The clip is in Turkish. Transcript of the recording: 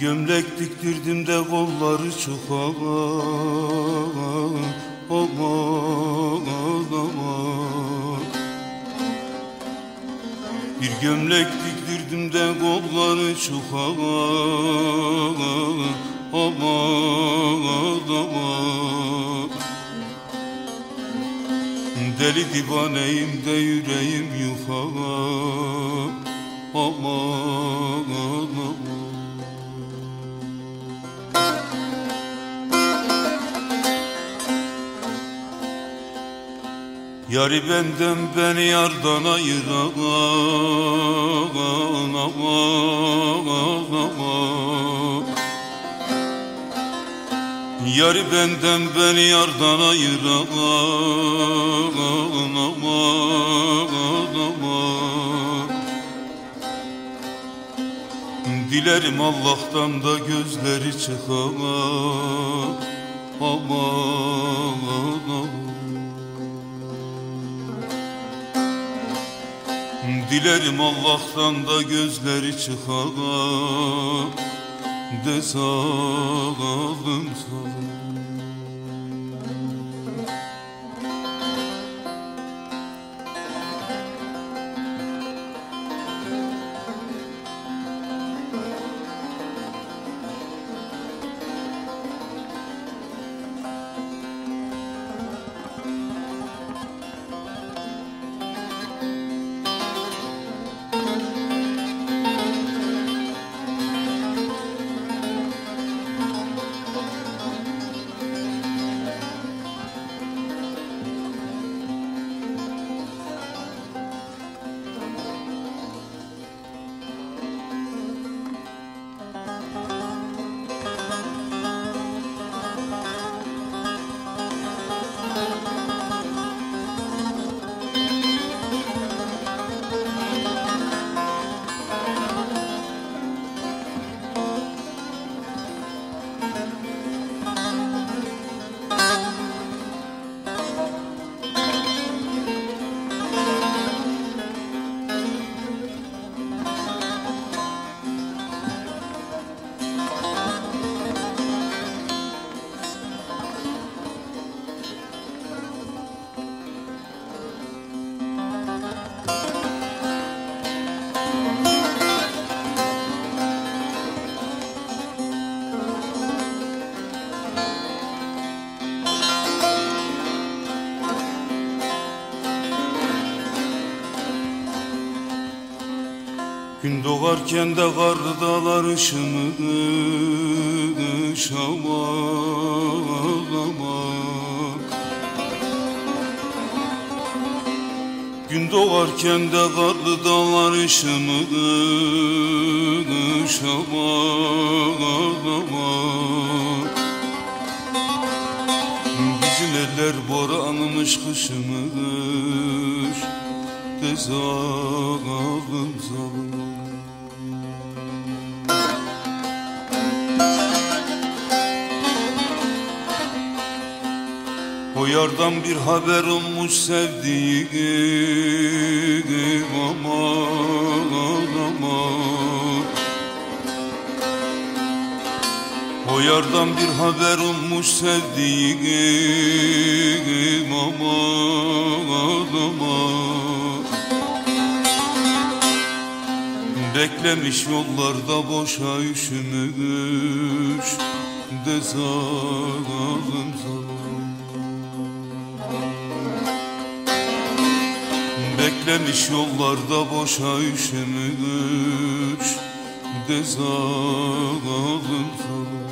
gömlek diktirdim de kolları çok aman aman aman. Bir gömlek diktirdim de kolları çok aman aman aman. Deli divaneyim de yüreğim yukarı. Aman aman Yari benden beni yardan ayıran. Yari benden beni yardan ayıran. Dilerim Allah'tan da gözleri çıkan aman aman Dilerim Allah'tan da gözleri çıkan de sağalım Gün doğarken de karlı dağlar ışımış aman aman. Gün doğarken de karlı dağlar ışımış aman Bizim eller boranmış kışımış de zalim zalim yardan bir haber olmuş sevdiğim aman aman. O yardan bir haber olmuş sevdiğim aman aman. Beklemiş yollarda boşa üşümüş de Beklemiş yollarda boşa üşümüş de zalim zalim